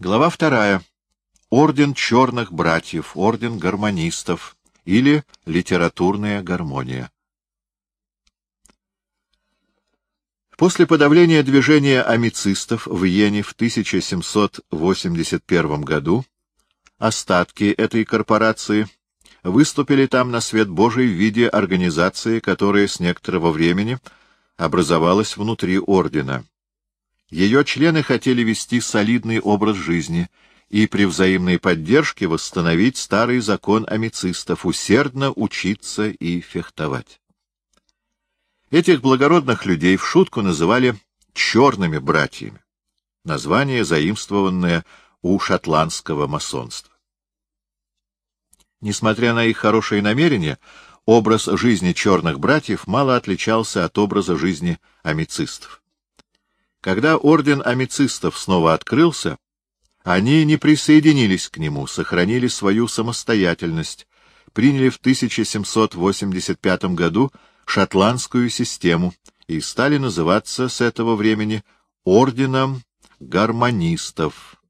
Глава вторая. Орден черных братьев, орден гармонистов или литературная гармония. После подавления движения амицистов в Йене в 1781 году остатки этой корпорации выступили там на свет Божий в виде организации, которая с некоторого времени образовалась внутри ордена. Ее члены хотели вести солидный образ жизни и при взаимной поддержке восстановить старый закон амицистов, усердно учиться и фехтовать. Этих благородных людей в шутку называли «черными братьями», название, заимствованное у шотландского масонства. Несмотря на их хорошие намерения, образ жизни черных братьев мало отличался от образа жизни амицистов. Когда орден амицистов снова открылся, они не присоединились к нему, сохранили свою самостоятельность, приняли в 1785 году шотландскую систему и стали называться с этого времени орденом гармонистов.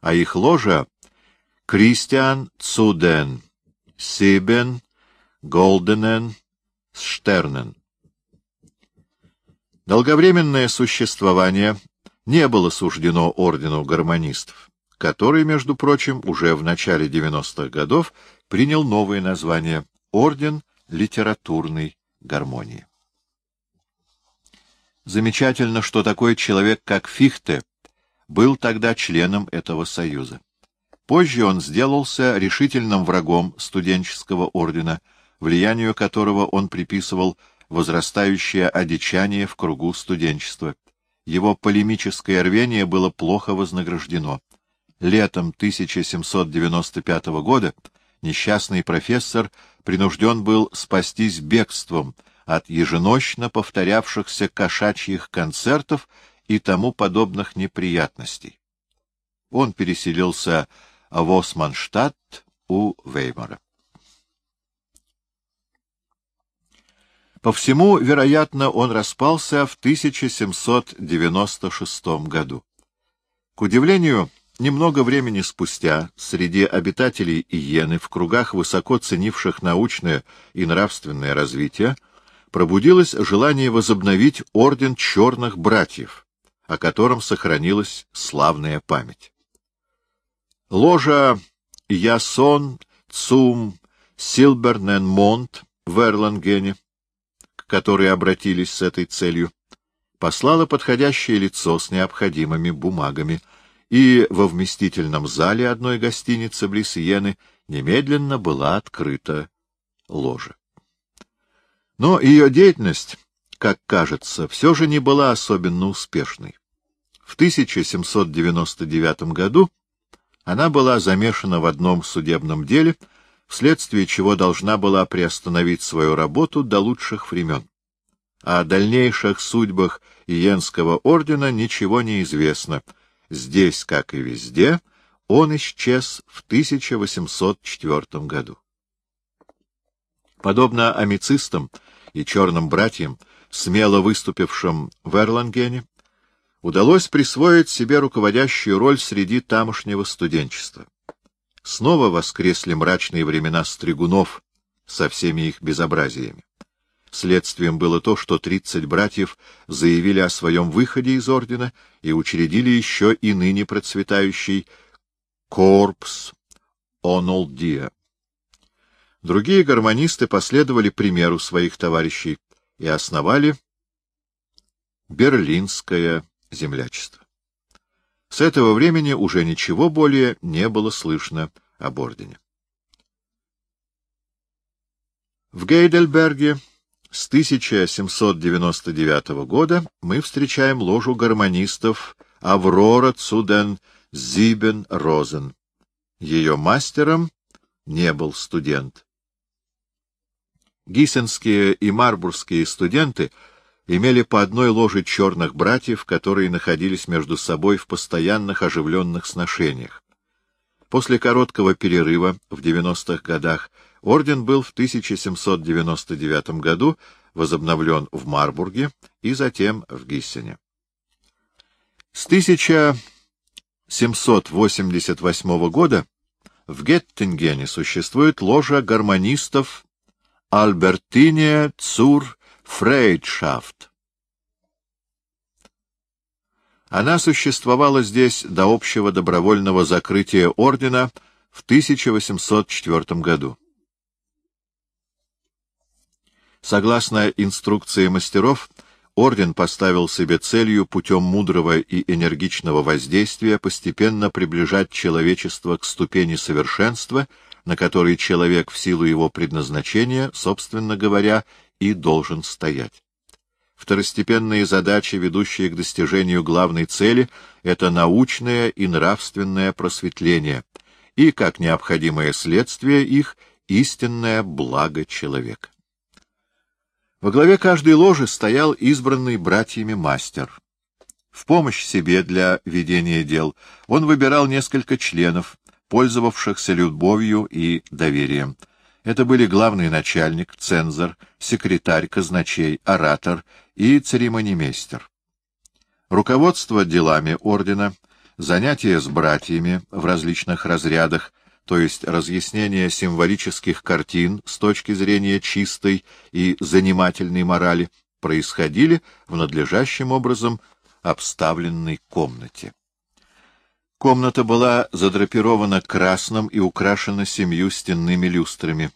А их ложа — Кристиан Цуден, Сибен, Голденен, Штернен. Долговременное существование не было суждено ордену гармонистов, который, между прочим, уже в начале 90-х годов принял новое название — Орден литературной гармонии. Замечательно, что такой человек, как Фихте, был тогда членом этого союза. Позже он сделался решительным врагом студенческого ордена, влиянию которого он приписывал возрастающее одичание в кругу студенчества. Его полемическое рвение было плохо вознаграждено. Летом 1795 года несчастный профессор принужден был спастись бегством от еженочно повторявшихся кошачьих концертов и тому подобных неприятностей. Он переселился в Османштадт у Веймара. По всему, вероятно, он распался в 1796 году. К удивлению, немного времени спустя среди обитателей Иены в кругах, высоко ценивших научное и нравственное развитие, пробудилось желание возобновить орден черных братьев, о котором сохранилась славная память. Ложа Ясон Цум Силбернен Монт в Эрлангене которые обратились с этой целью, послала подходящее лицо с необходимыми бумагами, и во вместительном зале одной гостиницы близ Иены немедленно была открыта ложа. Но ее деятельность, как кажется, все же не была особенно успешной. В 1799 году она была замешана в одном судебном деле — вследствие чего должна была приостановить свою работу до лучших времен. О дальнейших судьбах Иенского ордена ничего не известно. Здесь, как и везде, он исчез в 1804 году. Подобно амицистам и черным братьям, смело выступившим в Эрлангене, удалось присвоить себе руководящую роль среди тамошнего студенчества. Снова воскресли мрачные времена стригунов со всеми их безобразиями. Следствием было то, что тридцать братьев заявили о своем выходе из ордена и учредили еще и ныне процветающий Корпс Онолдия. Другие гармонисты последовали примеру своих товарищей и основали Берлинское землячество. С этого времени уже ничего более не было слышно об ордене. В Гейдельберге с 1799 года мы встречаем ложу гармонистов Аврора Цуден Зибен Розен. Ее мастером не был студент. Гиссенские и марбургские студенты — имели по одной ложе черных братьев, которые находились между собой в постоянных оживленных сношениях. После короткого перерыва в 90-х годах орден был в 1799 году возобновлен в Марбурге и затем в Гиссене. С 1000 1788 года в Геттингене существует ложа гармонистов Альбертине Цур Фрейдшафт. Она существовала здесь до общего добровольного закрытия ордена в 1804 году. Согласно инструкции мастеров, орден поставил себе целью путем мудрого и энергичного воздействия постепенно приближать человечество к ступени совершенства, на которой человек в силу его предназначения, собственно говоря, и должен стоять. Второстепенные задачи, ведущие к достижению главной цели, — это научное и нравственное просветление, и, как необходимое следствие их, истинное благо человека. Во главе каждой ложи стоял избранный братьями мастер. В помощь себе для ведения дел он выбирал несколько членов, пользовавшихся любовью и доверием. Это были главный начальник, цензор, секретарь, казначей, оратор и церемонимейстер. Руководство делами ордена, занятия с братьями в различных разрядах, то есть разъяснение символических картин с точки зрения чистой и занимательной морали, происходили в надлежащим образом обставленной комнате. Комната была задрапирована красным и украшена семью стенными люстрами.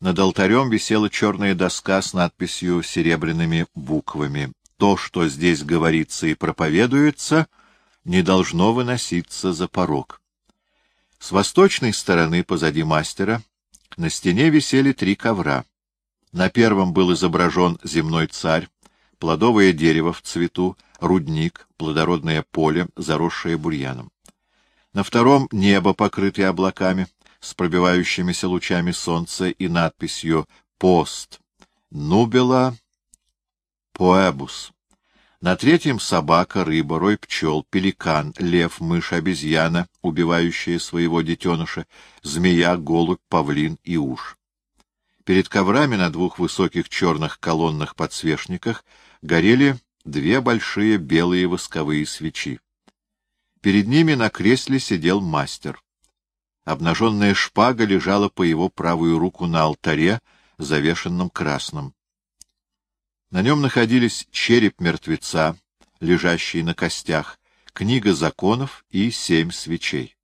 Над алтарем висела черная доска с надписью серебряными буквами. То, что здесь говорится и проповедуется, не должно выноситься за порог. С восточной стороны, позади мастера, на стене висели три ковра. На первом был изображен земной царь, плодовое дерево в цвету, рудник, плодородное поле, заросшее бурьяном. На втором — небо, покрытое облаками, с пробивающимися лучами солнца и надписью «Пост», «Нубела», «Поэбус». На третьем — собака, рыба, рой пчел, пеликан, лев, мышь, обезьяна, убивающая своего детеныша, змея, голубь, павлин и уж. Перед коврами на двух высоких черных колоннах подсвечниках горели две большие белые восковые свечи. Перед ними на кресле сидел мастер. Обнаженная шпага лежала по его правую руку на алтаре, завешенном красным. На нем находились череп мертвеца, лежащий на костях, книга законов и семь свечей.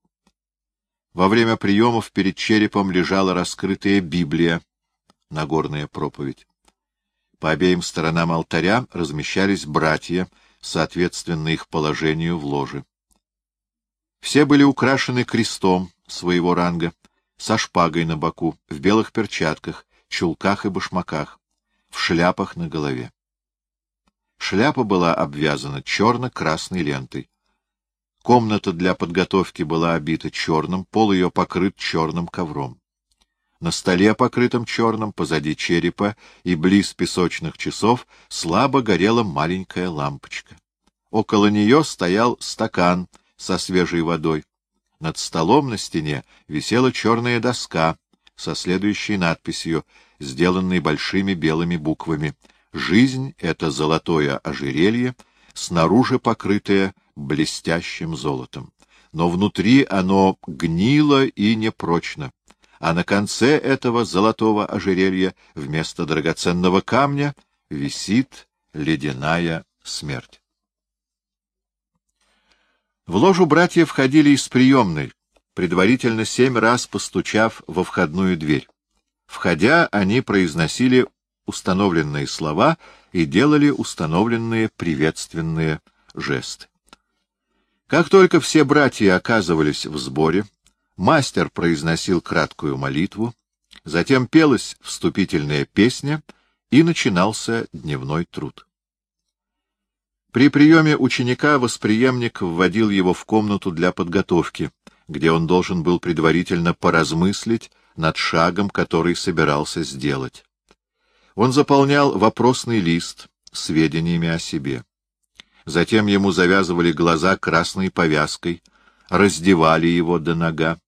Во время приемов перед черепом лежала раскрытая Библия, Нагорная проповедь. По обеим сторонам алтаря размещались братья, соответственно их положению в ложе. Все были украшены крестом своего ранга, со шпагой на боку, в белых перчатках, чулках и башмаках, в шляпах на голове. Шляпа была обвязана черно-красной лентой. Комната для подготовки была обита черным, пол ее покрыт черным ковром. На столе, покрытом черным, позади черепа и близ песочных часов, слабо горела маленькая лампочка. Около нее стоял стакан — со свежей водой. Над столом на стене висела черная доска со следующей надписью, сделанной большими белыми буквами. «Жизнь — это золотое ожерелье, снаружи покрытое блестящим золотом. Но внутри оно гнило и непрочно, а на конце этого золотого ожерелья вместо драгоценного камня висит ледяная смерть. В ложу братья входили из приемной, предварительно семь раз постучав во входную дверь. Входя, они произносили установленные слова и делали установленные приветственные жесты. Как только все братья оказывались в сборе, мастер произносил краткую молитву, затем пелась вступительная песня и начинался дневной труд. При приеме ученика восприемник вводил его в комнату для подготовки, где он должен был предварительно поразмыслить над шагом, который собирался сделать. Он заполнял вопросный лист сведениями о себе. Затем ему завязывали глаза красной повязкой, раздевали его до нога,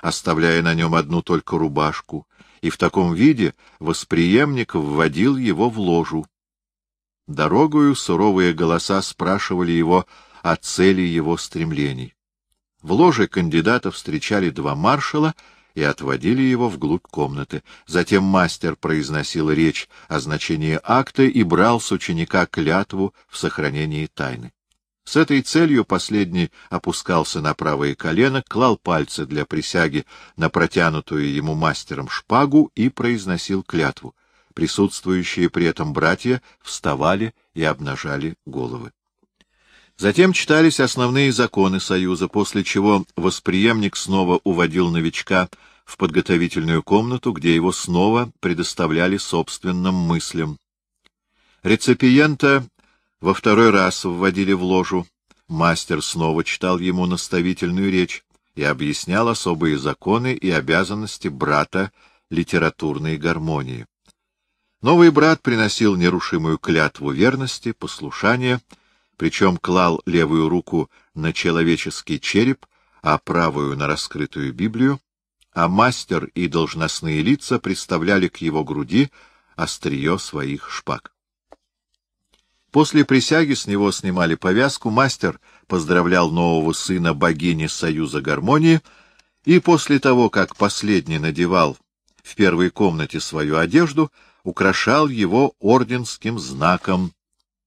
оставляя на нем одну только рубашку, и в таком виде восприемник вводил его в ложу, Дорогою суровые голоса спрашивали его о цели его стремлений. В ложе кандидата встречали два маршала и отводили его вглубь комнаты. Затем мастер произносил речь о значении акта и брал с ученика клятву в сохранении тайны. С этой целью последний опускался на правое колено, клал пальцы для присяги на протянутую ему мастером шпагу и произносил клятву. Присутствующие при этом братья вставали и обнажали головы. Затем читались основные законы Союза, после чего восприемник снова уводил новичка в подготовительную комнату, где его снова предоставляли собственным мыслям. Реципиента во второй раз вводили в ложу. Мастер снова читал ему наставительную речь и объяснял особые законы и обязанности брата литературной гармонии. Новый брат приносил нерушимую клятву верности, послушания, причем клал левую руку на человеческий череп, а правую — на раскрытую Библию, а мастер и должностные лица представляли к его груди острие своих шпаг. После присяги с него снимали повязку, мастер поздравлял нового сына богини Союза Гармонии, и после того, как последний надевал в первой комнате свою одежду, украшал его орденским знаком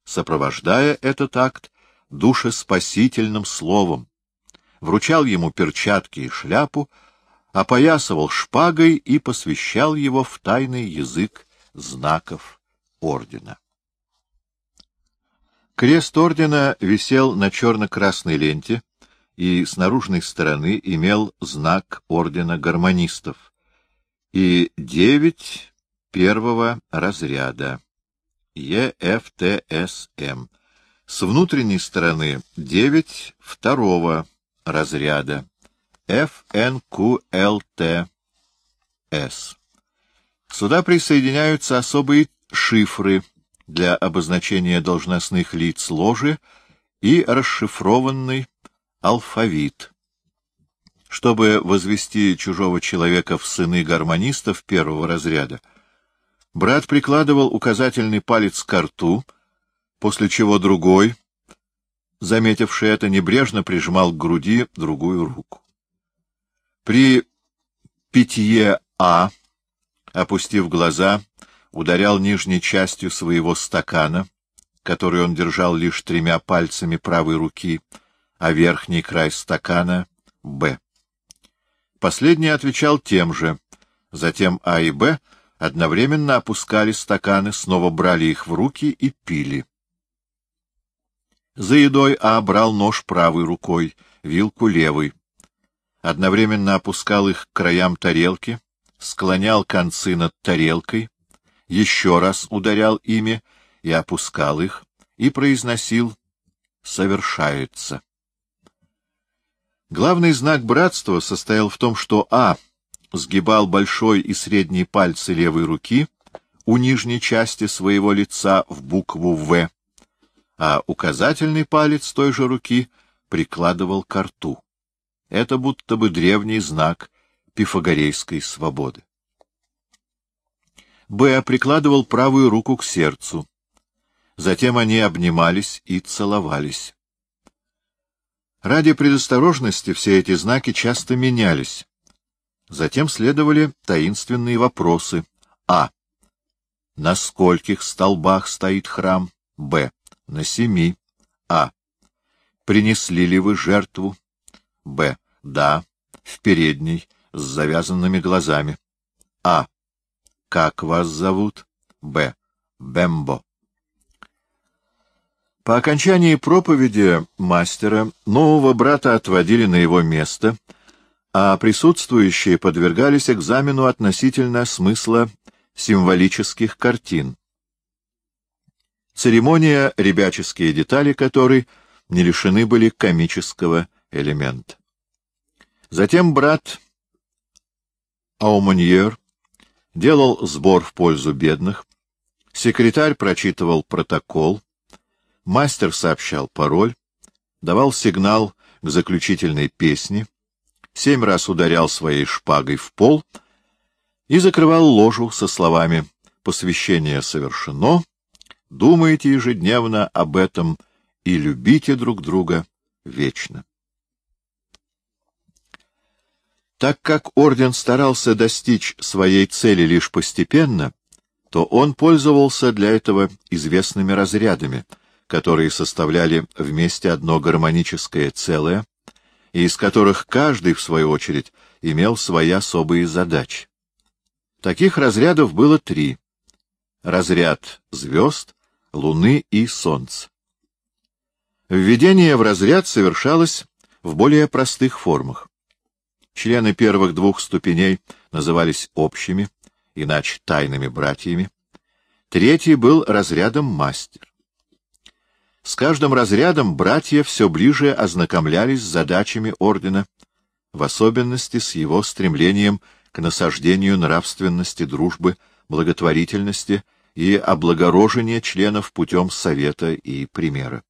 сопровождая этот акт душеспасительным словом, вручал ему перчатки и шляпу, опоясывал шпагой и посвящал его в тайный язык знаков ордена. Крест ордена висел на черно-красной ленте и с наружной стороны имел знак ордена гармонистов и девять первого разряда. ЕФТСМ. С внутренней стороны 9 второго разряда ФНКЛТС. Сюда присоединяются особые шифры для обозначения должностных лиц ложи и расшифрованный алфавит. Чтобы возвести чужого человека в сыны гармонистов первого разряда, Брат прикладывал указательный палец к рту, после чего другой, заметивший это, небрежно прижимал к груди другую руку. При питье А, опустив глаза, ударял нижней частью своего стакана, который он держал лишь тремя пальцами правой руки, а верхний край стакана — Б. Последний отвечал тем же, затем А и Б — одновременно опускали стаканы, снова брали их в руки и пили. За едой А брал нож правой рукой, вилку левой. Одновременно опускал их к краям тарелки, склонял концы над тарелкой, еще раз ударял ими и опускал их, и произносил «совершается». Главный знак братства состоял в том, что А сгибал большой и средний пальцы левой руки у нижней части своего лица в букву «В», а указательный палец той же руки прикладывал к рту. Это будто бы древний знак пифагорейской свободы. Б. прикладывал правую руку к сердцу. Затем они обнимались и целовались. Ради предосторожности все эти знаки часто менялись. Затем следовали таинственные вопросы. А. На скольких столбах стоит храм? Б. На семи. А. Принесли ли вы жертву? Б. Да. В передней, с завязанными глазами. А. Как вас зовут? Б. Бембо. По окончании проповеди мастера нового брата отводили на его место — а присутствующие подвергались экзамену относительно смысла символических картин. Церемония, ребяческие детали которой не лишены были комического элемента. Затем брат Аумоньер делал сбор в пользу бедных, секретарь прочитывал протокол, мастер сообщал пароль, давал сигнал к заключительной песне, семь раз ударял своей шпагой в пол и закрывал ложу со словами «Посвящение совершено, думайте ежедневно об этом и любите друг друга вечно». Так как орден старался достичь своей цели лишь постепенно, то он пользовался для этого известными разрядами, которые составляли вместе одно гармоническое целое, и из которых каждый, в свою очередь, имел свои особые задачи. Таких разрядов было три. Разряд звезд, луны и солнца. Введение в разряд совершалось в более простых формах. Члены первых двух ступеней назывались общими, иначе тайными братьями. Третий был разрядом мастер. С каждым разрядом братья все ближе ознакомлялись с задачами ордена, в особенности с его стремлением к насаждению нравственности, дружбы, благотворительности и облагорожения членов путем совета и примера.